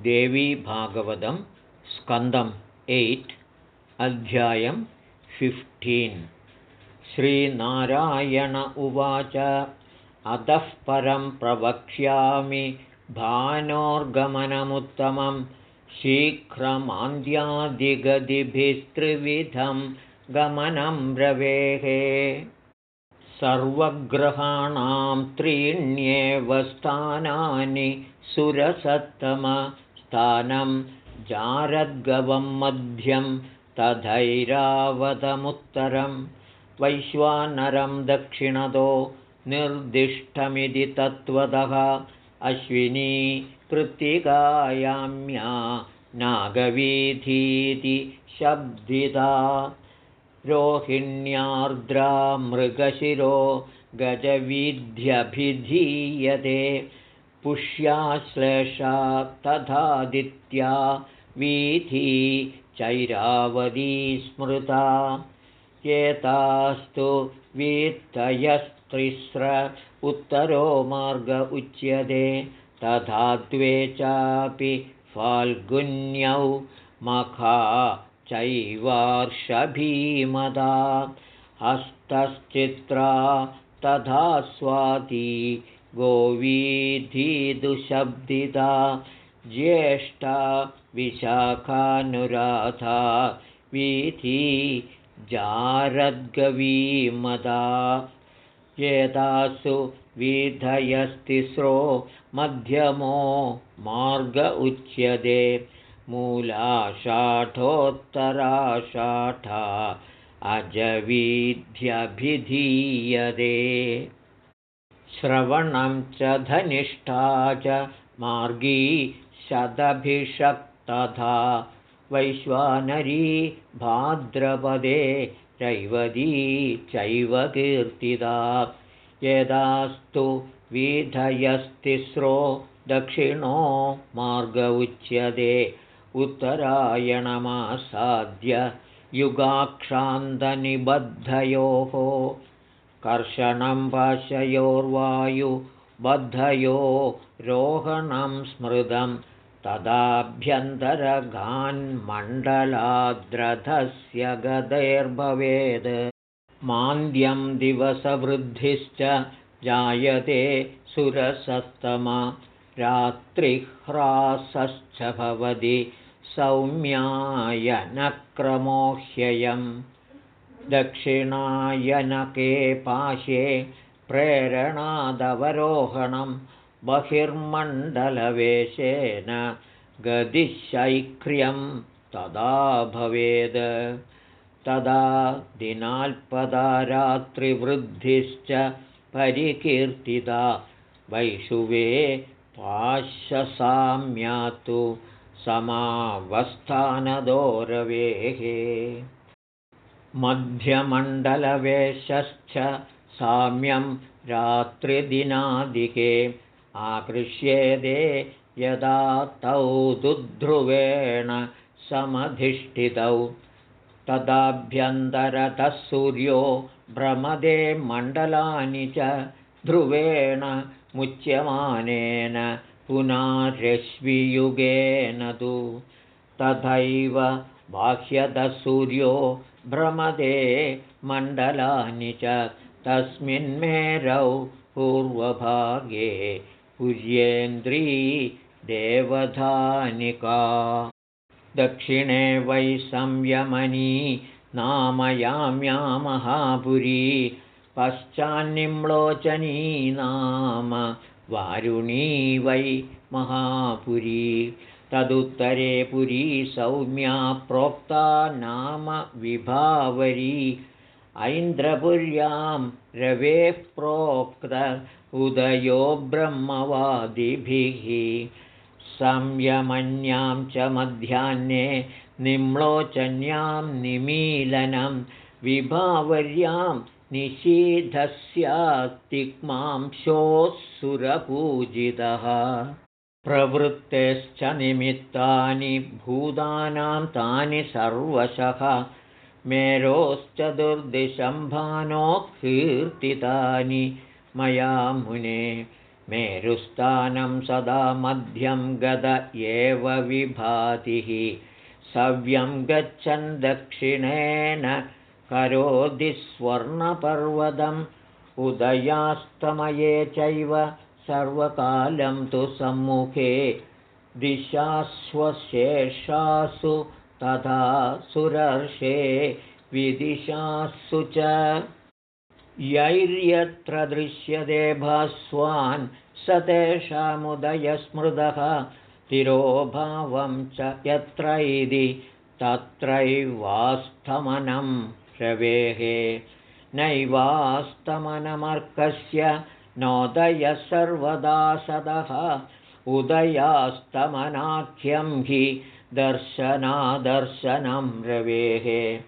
देवीभागवतं स्कन्दम् एय्ट् अध्यायं फिफ्टीन् श्रीनारायण उवाच अतः परं प्रवक्ष्यामि भानोर्गमनमुत्तमं शीघ्रमान्द्यादिगतिभिस्त्रिविधं गमनं रवेः सर्वग्रहाणां त्रीण्येव स्थानानि सुरसत्तमस्थानं जारद्गवं मध्यं तथैरावतमुत्तरं। वैश्वानरं दक्षिणतो निर्दिष्टमिति तत्त्वतः अश्विनी कृत्तिकायाम्या नागवीथीति शब्दिता। रोहिण्यार्द्रा मृगशिरो गजवीध्यभिधीयते पुष्याश्लेषा तथादित्या वीथी चैरावती स्मृता। एतास्तु वीत्तयस्त्रिस्र उत्तरो मार्ग उच्यते। तथा द्वे चापि फाल्गुन्यौ मखा चैवार्षभीमदा हस्तश्चित्रा तथा स्वाती गोवीधिदुशब्दिता ज्येष्ठा विशाखानुराधा वीथी जारद्गवीमदा। एतासु विधयस्तिस्रो मध्यमो मार्ग उच्यते मूलाषाढोत्तराषाढा अजवीध्यभिधीयते श्रवणं च धनिष्ठा च मार्गी शतभिषक्तथा वैश्वानरी भाद्रपदे रैवती चैव कीर्तिता यदास्तु विधयस्तिस्रो दक्षिणो मार्ग उच्यते। उत्तरायणमासाद्य युगाक्षान्तनिबद्धयोः कर्षणं पाशयोर्वायुबद्धयो रोहणं स्मृतं तदाभ्यन्तरगान्मण्डलाद्रथस्य गदैर्भवेद्। मान्द्यं दिवसवृद्धिश्च जायते सुरसत्तमा। रात्रिह्रासश्च भवति सौम्यायनक्रमोह्ययम् दक्षिणायनके पाशे प्रेरणादवरोहणं बहिर्मण्डलवेशेन गतिशैक्र्यं तदा भवेद्। तदा दिनाल्पदा रात्रिवृद्धिश्च परिकीर्तिता वैषुवे पाशसाम्यातु समावस्थानदोरवेः मध्यमण्डलवेशश्च साम्यं रात्रिदिनादिके आकृष्येदे यदा तौ दुध्रुवेण समधिष्ठितौ। तदाभ्यन्तरतः सूर्यो भ्रमदे मण्डलानि च ध्रुवेण मुच्यमानेन पुनारश्वियुगेन तु। तथैव बाह्यतः सूर्यो भ्रमदे मण्डलानि च तस्मिन्मेरौ पूर्वभागे पुर्येन्द्री देवधानिका। दक्षिणे वै संयमनी नामयाम्या महापुरी पश्चान्निम्लोचनी नाम वारुणी वै महापुरी तदुत्तरे पुरी सौम्या प्रोक्ता नाम विभावरी। ऐन्द्रपुर्यां रवेः प्रोक्त उदयो ब्रह्मवादिभिः। संयमन्यां च मध्याह्ने निम्लोचन्यां निमीलनं विभावर्यां सुरपूजितः प्रवृत्तेश्च निमित्तानि भूतानां तानि सर्वशः मेरोश्चतुर्दिशम्भानो कीर्तितानि मया मुने मेरुस्थानं सदा मध्यं गद एव विभातिः सव्यं गच्छन् दक्षिणेन करोति स्वर्णपर्वतम् उदयास्तमये चैव सर्वकालं तु सम्मुखे दिशास्वशेषासु तथा सुरर्षे विदिशासु च। यैर्यत्र दृश्यते भास्वान् स तेषामुदयस्मृदः तिरोभावं च यत्र इति तत्रैवास्तमनं रवेः नैवास्तमनमर्कस्य नोदयः सर्वदा सदः उदयास्तमनाख्यं हि दर्शनादर्शनं रवेः।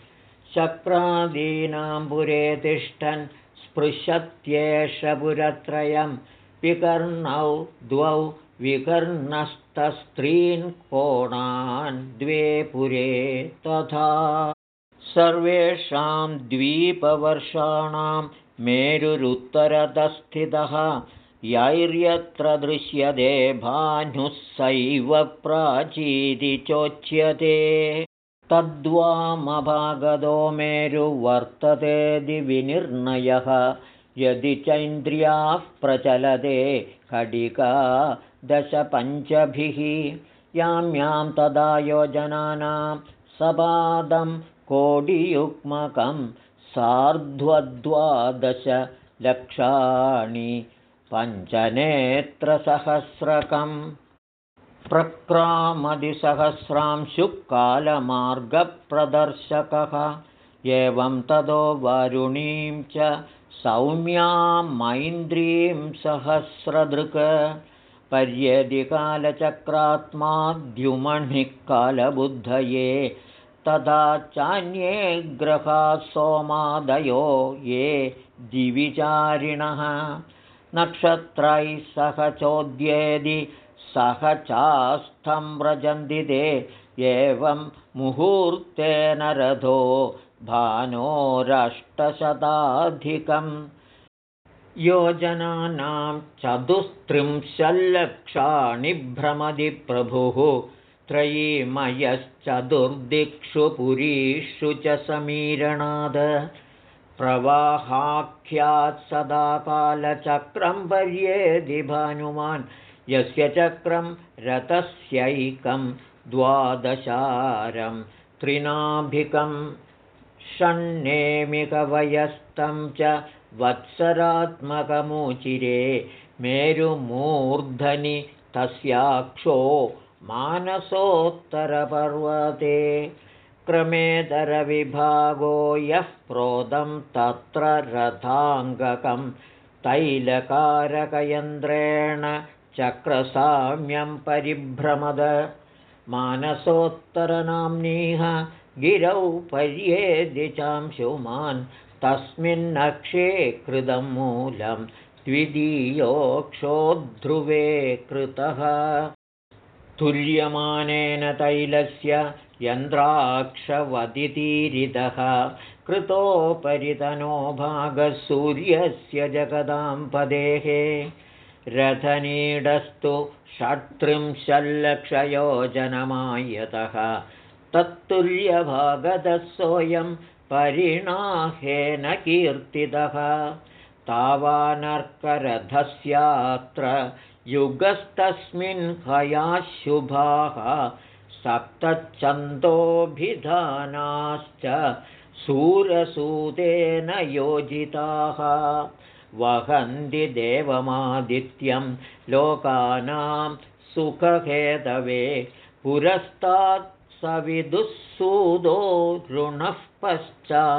चक्रादीनां पुरे तिष्ठन् स्पृशत्येष पुरत्रयं। विकर्णौ द्वौ विकर्णस्तस्त्रीन् कोणान् द्वे पुरे तथा। सर्वेषां द्वीपवर्षाणां मेरुरुत्तरतस्थितः यैर्यत्र दृश्यते भानुः सैव प्राचीति चोच्यते। तद्वामभागदो मेरुवर्तते दिविनिर्णयः यदि चैन्द्रियाः प्रचलते खडिका दशपञ्चभिः। यां यां तदा योजनानां सपादं कोडियुग्मकं सार्ध्वद्वादशलक्षाणि पञ्चनेत्रसहस्रकम् प्रक्रामदिसहस्रांशुकालमार्गप्रदर्शकः एवं ततो वारुणीं च सौम्यां मैन्द्रीं सहस्रदृक्। कालबुद्धये तथा चान्ये ग्रहाः सोमादयो ये दिविचारिणः। नक्षत्रैः सह चोद्येदि सह चास्थं व्रजन्ति ते एवं मुहूर्तेन रथो भानोरष्टशताधिकं योजनानां चतुस्त्रिंशल्लक्षाणि भ्रमदि प्रभुः त्रयीमयश्चतुर्दिक्षु पुरीषु च समीरणाद प्रवाहाख्यात् सदा कालचक्रं पर्येदि भानुमान्। यस्य चक्रं रथस्यैकं द्वादशारं त्रिनाभिकं षण्णेमिकवयस्तं च वत्सरात्मकमुचिरे मेरुमूर्धनि तस्याक्षो मानसोत्तरपर्वते क्रमेदरविभागो यः प्रोदं तत्र रथाङ्गकं तैलकारकयन्त्रेण चक्रसाम्यं परिभ्रमद। मानसोत्तरनाम्नीह गिरौ पर्येदिचांशुमान् तस्मिन्नक्षे कृतं मूलं द्वितीयोक्षोध्रुवे कृतः तुल्यमानेन तैलस्य यन्त्राक्षवदितीरितः कृतोपरितनो भागसूर्यस्य जगदां पदेः रथनीडस्तु षट्त्रिंशल्लक्षयोजनमायतः तत्तुल्यभागतः सोऽयं परिणाहेन कीर्तितः। तावानर्करथस्यात्र युगस्तस्मिन् हयाशुभाः सप्तच्छन्दोभिधानाश्च सूरसूतेन योजिताः। वहन्ति देवमादित्यं लोकानां सुखहेतवे। पुरस्तात् सविदुःसूदो ऋणः पश्चान्नियोजितः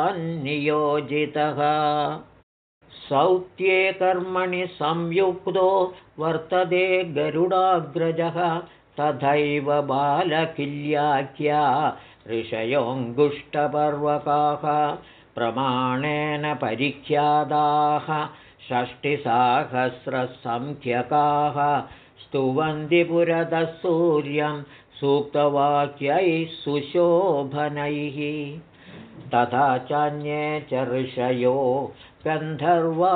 सौत्ये कर्मणि संयुक्तो वर्तते गरुडाग्रजः। तथैव बालकिल्याख्या ऋषयोऽङ्गुष्टपर्वकाः प्रमाणेन परिख्याताः। षष्टिसाहस्रसङ्ख्यकाः स्तुवन्ति पुरतः सूर्यं सूक्तवाक्यैः सुशोभनैः तथा चान्ये च ऋषयो गन्धर्वा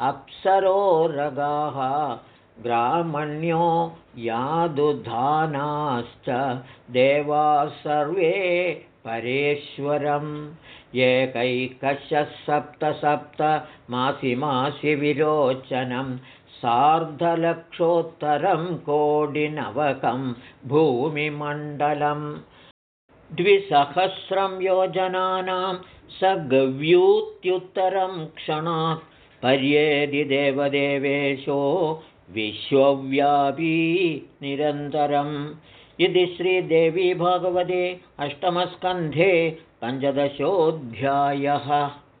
अप्सरोरगाः ग्रामण्यो यादुधानाश्च देवाः सर्वे परेश्वरम्। एकैकशः सप्त सप्त मासि मासि विरोचनं सार्धलक्षोत्तरं कोडिनवकं भूमिमण्डलम् द्विसहस्रं योजनानां स गव्यूत्युत्तरं क्षणात् पर्येदि देवदेवेशो विश्वव्यापी निरन्तरम्। इति श्रीदेवी भगवते अष्टमस्कन्धे पञ्चदशोऽध्यायः